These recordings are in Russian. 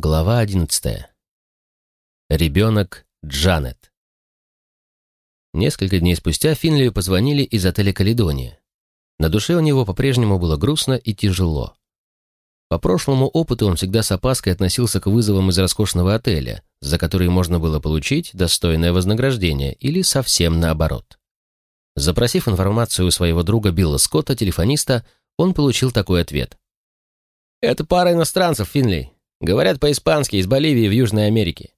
Глава одиннадцатая. Ребенок Джанет. Несколько дней спустя Финлию позвонили из отеля «Каледония». На душе у него по-прежнему было грустно и тяжело. По прошлому опыту он всегда с опаской относился к вызовам из роскошного отеля, за которые можно было получить достойное вознаграждение или совсем наоборот. Запросив информацию у своего друга Билла Скотта, телефониста, он получил такой ответ. «Это пара иностранцев, Финли. Говорят по-испански из Боливии в Южной Америке.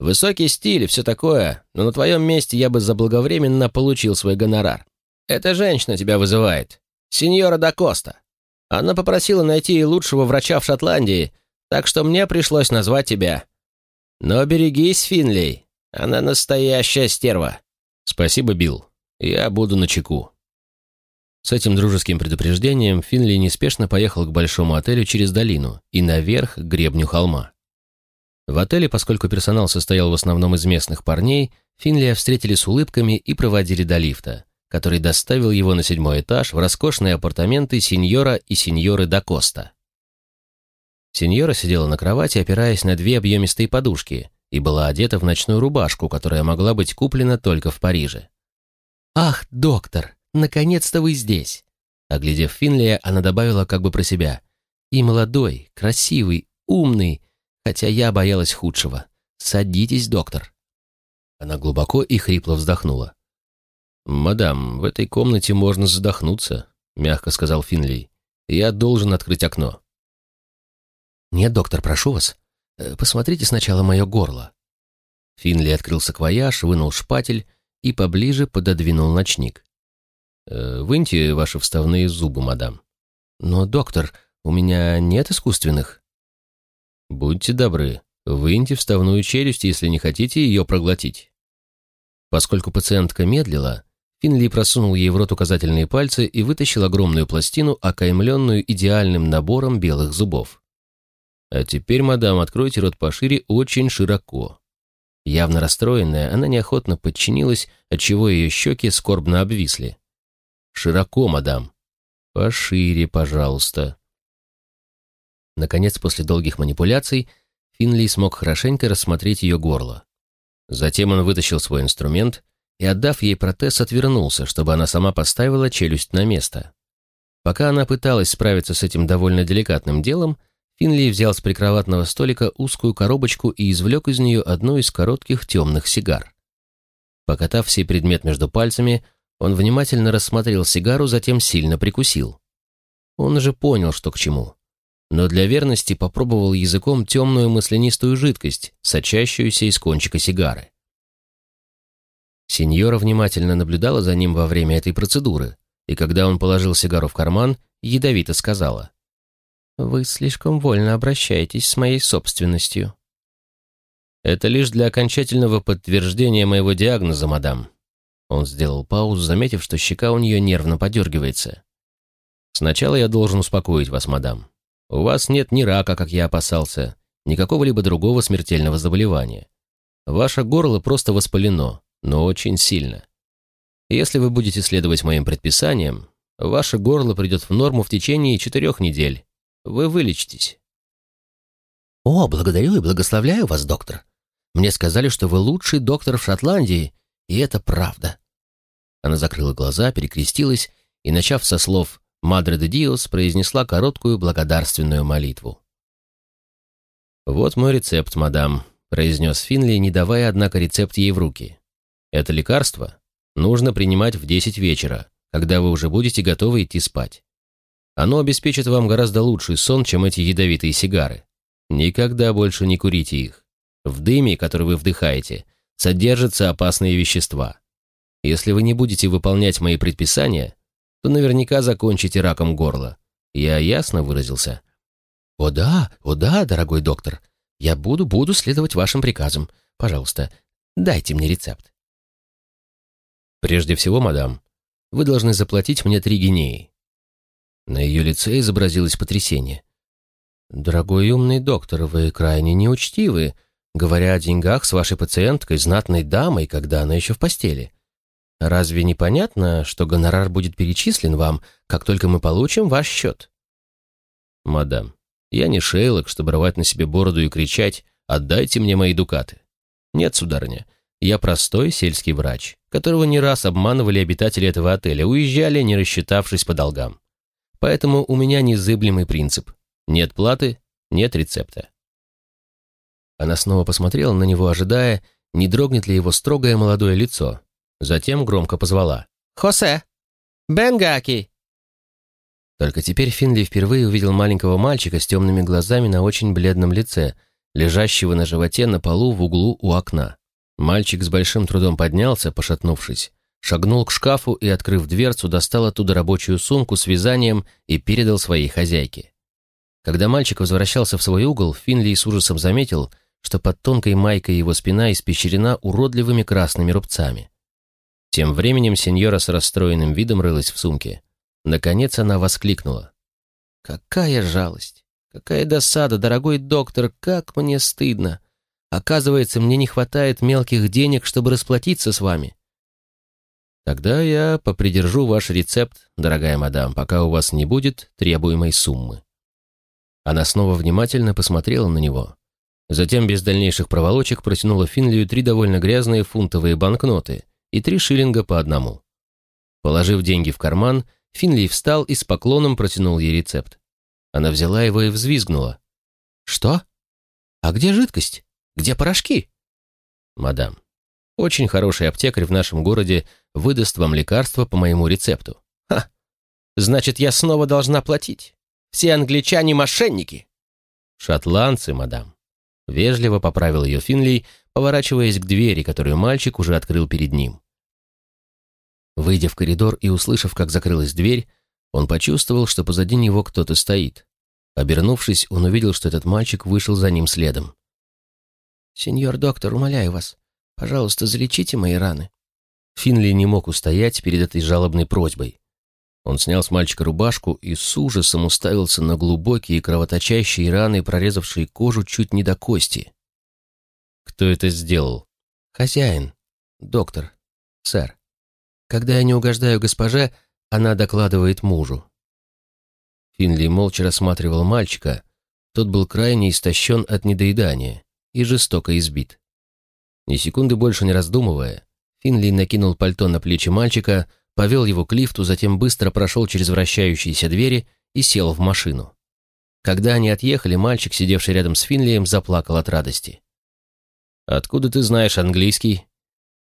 Высокий стиль и все такое, но на твоем месте я бы заблаговременно получил свой гонорар. Эта женщина тебя вызывает. Сеньора да Коста. Она попросила найти ей лучшего врача в Шотландии, так что мне пришлось назвать тебя. Но берегись, Финлей. Она настоящая стерва. Спасибо, Билл. Я буду на чеку. С этим дружеским предупреждением Финли неспешно поехал к большому отелю через долину и наверх к гребню холма. В отеле, поскольку персонал состоял в основном из местных парней, Финлия встретили с улыбками и проводили до лифта, который доставил его на седьмой этаж в роскошные апартаменты сеньора и сеньоры да Коста. Сеньора сидела на кровати, опираясь на две объемистые подушки, и была одета в ночную рубашку, которая могла быть куплена только в Париже. «Ах, доктор!» Наконец-то вы здесь!» Оглядев Финлия, она добавила как бы про себя. «И молодой, красивый, умный, хотя я боялась худшего. Садитесь, доктор». Она глубоко и хрипло вздохнула. «Мадам, в этой комнате можно задохнуться», — мягко сказал Финли. «Я должен открыть окно». «Нет, доктор, прошу вас. Э, посмотрите сначала мое горло». Финли открыл саквояж, вынул шпатель и поближе пододвинул ночник. Э, «Выньте ваши вставные зубы, мадам». «Но, доктор, у меня нет искусственных». «Будьте добры, выньте вставную челюсть, если не хотите ее проглотить». Поскольку пациентка медлила, Финли просунул ей в рот указательные пальцы и вытащил огромную пластину, окаймленную идеальным набором белых зубов. «А теперь, мадам, откройте рот пошире очень широко». Явно расстроенная, она неохотно подчинилась, отчего ее щеки скорбно обвисли. Широко, мадам. Пошире, пожалуйста. Наконец, после долгих манипуляций, Финли смог хорошенько рассмотреть ее горло. Затем он вытащил свой инструмент и, отдав ей протез, отвернулся, чтобы она сама поставила челюсть на место. Пока она пыталась справиться с этим довольно деликатным делом, Финли взял с прикроватного столика узкую коробочку и извлек из нее одну из коротких темных сигар. Покатав сей предмет между пальцами, он внимательно рассмотрел сигару, затем сильно прикусил. Он уже понял, что к чему. Но для верности попробовал языком темную маслянистую жидкость, сочащуюся из кончика сигары. Сеньора внимательно наблюдала за ним во время этой процедуры, и когда он положил сигару в карман, ядовито сказала. «Вы слишком вольно обращаетесь с моей собственностью». «Это лишь для окончательного подтверждения моего диагноза, мадам», он сделал паузу, заметив, что щека у нее нервно подергивается. «Сначала я должен успокоить вас, мадам. У вас нет ни рака, как я опасался, ни какого-либо другого смертельного заболевания. Ваше горло просто воспалено, но очень сильно. Если вы будете следовать моим предписаниям, ваше горло придет в норму в течение четырех недель. Вы вылечитесь». «О, благодарю и благословляю вас, доктор. Мне сказали, что вы лучший доктор в Шотландии, и это правда. Она закрыла глаза, перекрестилась и, начав со слов «Мадре де Диос», произнесла короткую благодарственную молитву. «Вот мой рецепт, мадам», — произнес Финли, не давая, однако, рецепт ей в руки. «Это лекарство нужно принимать в 10 вечера, когда вы уже будете готовы идти спать. Оно обеспечит вам гораздо лучший сон, чем эти ядовитые сигары. Никогда больше не курите их. В дыме, который вы вдыхаете, содержатся опасные вещества. Если вы не будете выполнять мои предписания, то наверняка закончите раком горла. Я ясно выразился? О да, о да, дорогой доктор. Я буду, буду следовать вашим приказам. Пожалуйста, дайте мне рецепт. Прежде всего, мадам, вы должны заплатить мне три гинеи. На ее лице изобразилось потрясение. «Дорогой умный доктор, вы крайне неучтивы, говоря о деньгах с вашей пациенткой, знатной дамой, когда она еще в постели. Разве не понятно, что гонорар будет перечислен вам, как только мы получим ваш счет? Мадам, Я не Шейлок, чтобы рвать на себе бороду и кричать «Отдайте мне мои дукаты». Нет, сударыня, я простой сельский врач, которого не раз обманывали обитатели этого отеля, уезжали, не рассчитавшись по долгам. Поэтому у меня незыблемый принцип. Нет платы, нет рецепта. Она снова посмотрела на него, ожидая, не дрогнет ли его строгое молодое лицо. Затем громко позвала. «Хосе! Бенгаки!» Только теперь Финли впервые увидел маленького мальчика с темными глазами на очень бледном лице, лежащего на животе на полу в углу у окна. Мальчик с большим трудом поднялся, пошатнувшись, шагнул к шкафу и, открыв дверцу, достал оттуда рабочую сумку с вязанием и передал своей хозяйке. Когда мальчик возвращался в свой угол, Финли с ужасом заметил, что под тонкой майкой его спина испещрена уродливыми красными рубцами. Тем временем сеньора с расстроенным видом рылась в сумке. Наконец она воскликнула. «Какая жалость! Какая досада, дорогой доктор, как мне стыдно! Оказывается, мне не хватает мелких денег, чтобы расплатиться с вами». «Тогда я попридержу ваш рецепт, дорогая мадам, пока у вас не будет требуемой суммы». Она снова внимательно посмотрела на него. Затем без дальнейших проволочек протянула Финлию три довольно грязные фунтовые банкноты и три шиллинга по одному. Положив деньги в карман, Финли встал и с поклоном протянул ей рецепт. Она взяла его и взвизгнула. «Что? А где жидкость? Где порошки?» «Мадам, очень хороший аптекарь в нашем городе выдаст вам лекарство по моему рецепту». «Ха! Значит, я снова должна платить. Все англичане мошенники!» «Шотландцы, мадам». Вежливо поправил ее Финли, поворачиваясь к двери, которую мальчик уже открыл перед ним. Выйдя в коридор и услышав, как закрылась дверь, он почувствовал, что позади него кто-то стоит. Обернувшись, он увидел, что этот мальчик вышел за ним следом. «Сеньор доктор, умоляю вас, пожалуйста, залечите мои раны». Финли не мог устоять перед этой жалобной просьбой. Он снял с мальчика рубашку и с ужасом уставился на глубокие кровоточащие раны, прорезавшие кожу чуть не до кости. «Кто это сделал?» «Хозяин. Доктор. Сэр. Когда я не угождаю госпоже, она докладывает мужу». Финли молча рассматривал мальчика. Тот был крайне истощен от недоедания и жестоко избит. Ни секунды больше не раздумывая, Финли накинул пальто на плечи мальчика, повел его к лифту, затем быстро прошел через вращающиеся двери и сел в машину. Когда они отъехали, мальчик, сидевший рядом с Финлием, заплакал от радости. «Откуда ты знаешь английский?»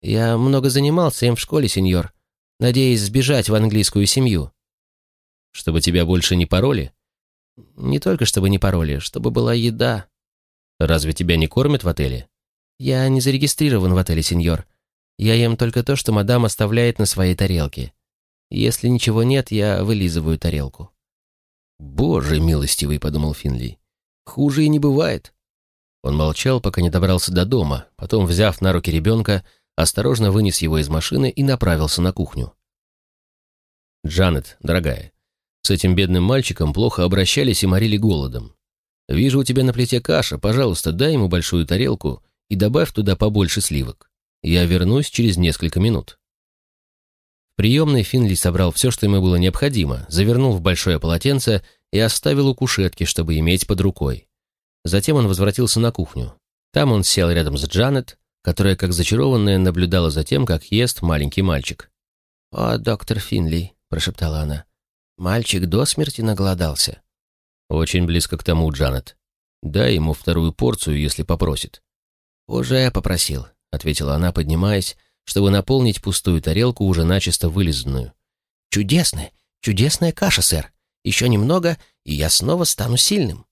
«Я много занимался им в школе, сеньор, надеясь сбежать в английскую семью». «Чтобы тебя больше не пороли?» «Не только чтобы не пороли, чтобы была еда». «Разве тебя не кормят в отеле?» «Я не зарегистрирован в отеле, сеньор. Я ем только то, что мадам оставляет на своей тарелке. Если ничего нет, я вылизываю тарелку». «Боже милостивый», — подумал Финли. «Хуже и не бывает». Он молчал, пока не добрался до дома, потом, взяв на руки ребенка, осторожно вынес его из машины и направился на кухню. «Джанет, дорогая, с этим бедным мальчиком плохо обращались и морили голодом. Вижу у тебя на плите каша, пожалуйста, дай ему большую тарелку и добавь туда побольше сливок. Я вернусь через несколько минут». В приемной Финли собрал все, что ему было необходимо, завернул в большое полотенце и оставил у кушетки, чтобы иметь под рукой. Затем он возвратился на кухню. Там он сел рядом с Джанет, которая, как зачарованная, наблюдала за тем, как ест маленький мальчик. «О, доктор Финли», — прошептала она, — «мальчик до смерти наголодался». «Очень близко к тому, Джанет. Дай ему вторую порцию, если попросит». «Уже попросил. — ответила она, поднимаясь, чтобы наполнить пустую тарелку, уже начисто вылизанную. «Чудесная, чудесная каша, сэр. Еще немного, и я снова стану сильным».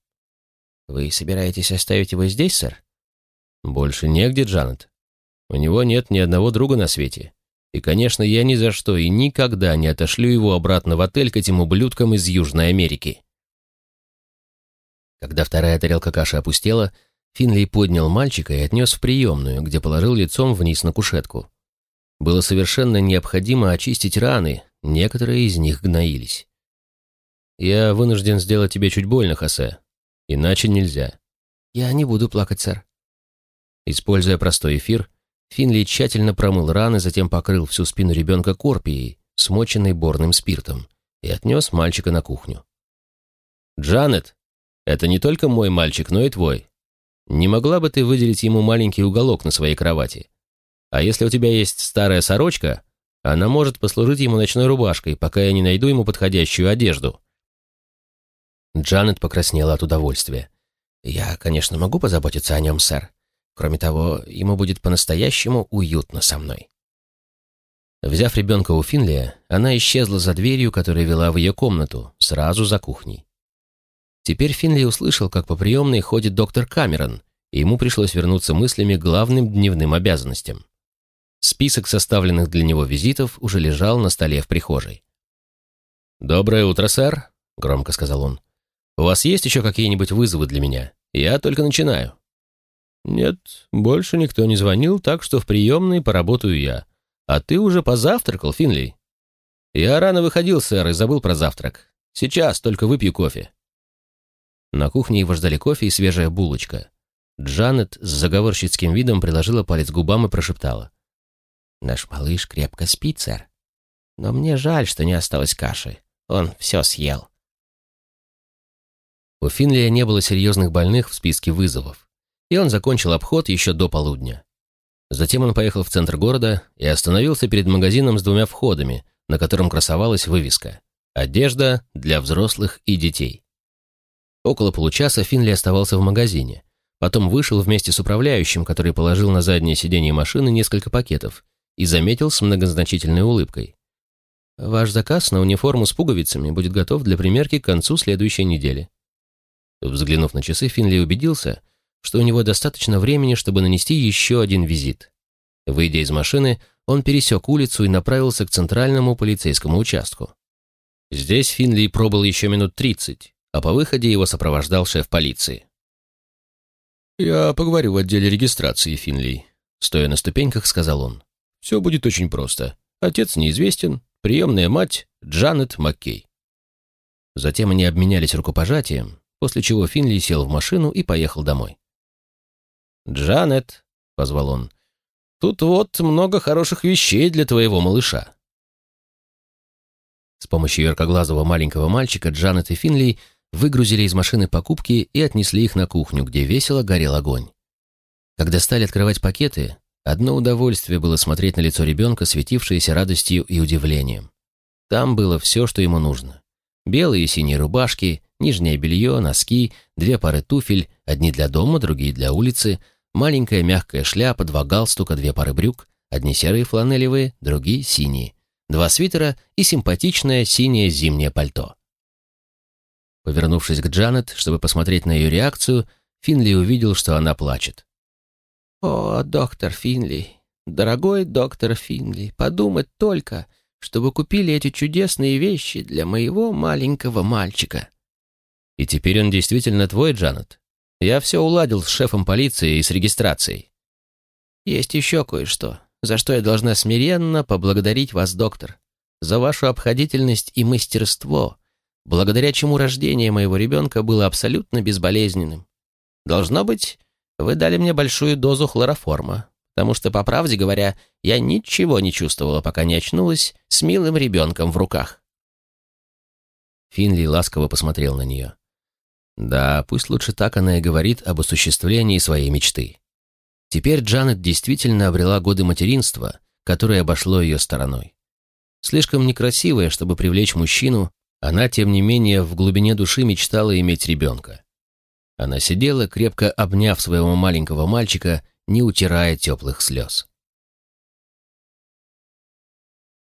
«Вы собираетесь оставить его здесь, сэр?» «Больше негде, Джанет. У него нет ни одного друга на свете. И, конечно, я ни за что и никогда не отошлю его обратно в отель к этим ублюдкам из Южной Америки». Когда вторая тарелка каши опустела, Финли поднял мальчика и отнес в приемную, где положил лицом вниз на кушетку. Было совершенно необходимо очистить раны, некоторые из них гноились. «Я вынужден сделать тебе чуть больно, Хосе. Иначе нельзя». «Я не буду плакать, сэр». Используя простой эфир, Финли тщательно промыл раны, затем покрыл всю спину ребенка корпией, смоченной борным спиртом, и отнес мальчика на кухню. «Джанет, Это не только мой мальчик, но и твой. Не могла бы ты выделить ему маленький уголок на своей кровати? А если у тебя есть старая сорочка, она может послужить ему ночной рубашкой, пока я не найду ему подходящую одежду». Джанет покраснела от удовольствия. «Я, конечно, могу позаботиться о нем, сэр. Кроме того, ему будет по-настоящему уютно со мной». Взяв ребенка у Финлия, она исчезла за дверью, которая вела в ее комнату, сразу за кухней. Теперь Финли услышал, как по приемной ходит доктор Камерон, и ему пришлось вернуться мыслями к главным дневным обязанностям. Список составленных для него визитов уже лежал на столе в прихожей. «Доброе утро, сэр», — громко сказал он. «У вас есть еще какие-нибудь вызовы для меня? Я только начинаю». «Нет, больше никто не звонил, так что в приемной поработаю я. А ты уже позавтракал, Финли?» «Я рано выходил, сэр, и забыл про завтрак. Сейчас только выпью кофе». На кухне его ждали кофе и свежая булочка. Джанет с заговорщицким видом приложила палец к губам и прошептала. Наш малыш крепко спит, сэр. Но мне жаль, что не осталось каши. Он все съел. У Финлия не было серьезных больных в списке вызовов, и он закончил обход еще до полудня. Затем он поехал в центр города и остановился перед магазином с двумя входами, на котором красовалась вывеска «Одежда для взрослых и детей». Около получаса Финли оставался в магазине, потом вышел вместе с управляющим, который положил на заднее сиденье машины несколько пакетов, и заметил с многозначительной улыбкой. «Ваш заказ на униформу с пуговицами будет готов для примерки к концу следующей недели». Взглянув на часы, Финли убедился, что у него достаточно времени, чтобы нанести еще один визит. Выйдя из машины, он пересек улицу и направился к центральному полицейскому участку. Здесь Финли пробыл еще минут тридцать, а по выходе его сопровождал шеф полиции. «Я поговорю в отделе регистрации, Финли», — стоя на ступеньках, сказал он. Все будет очень просто. Отец неизвестен, приемная мать Джанет Маккей. Затем они обменялись рукопожатием, после чего Финли сел в машину и поехал домой. «Джанет», — позвал он, — «тут вот много хороших вещей для твоего малыша». С помощью яркоглазого маленького мальчика Джанет и Финли выгрузили из машины покупки и отнесли их на кухню, где весело горел огонь. Когда стали открывать пакеты, Одно удовольствие было смотреть на лицо ребенка, светившееся радостью и удивлением. Там было все, что ему нужно. Белые и синие рубашки, нижнее белье, носки, две пары туфель, одни для дома, другие для улицы, маленькая мягкая шляпа, два галстука, две пары брюк, одни серые фланелевые, другие синие, два свитера и симпатичное синее зимнее пальто. Повернувшись к Джанет, чтобы посмотреть на ее реакцию, Финли увидел, что она плачет. «О, доктор Финли, дорогой доктор Финли, подумать только, чтобы купили эти чудесные вещи для моего маленького мальчика». «И теперь он действительно твой, Джанет? Я все уладил с шефом полиции и с регистрацией». «Есть еще кое-что, за что я должна смиренно поблагодарить вас, доктор, за вашу обходительность и мастерство, благодаря чему рождение моего ребенка было абсолютно безболезненным. Должно быть, вы дали мне большую дозу хлороформа, потому что, по правде говоря, я ничего не чувствовала, пока не очнулась с милым ребенком в руках. Финли ласково посмотрел на нее. Да, пусть лучше так она и говорит об осуществлении своей мечты. Теперь Джанет действительно обрела годы материнства, которое обошло ее стороной. Слишком некрасивая, чтобы привлечь мужчину, она, тем не менее, в глубине души мечтала иметь ребенка. Она сидела, крепко обняв своего маленького мальчика, не утирая теплых слез.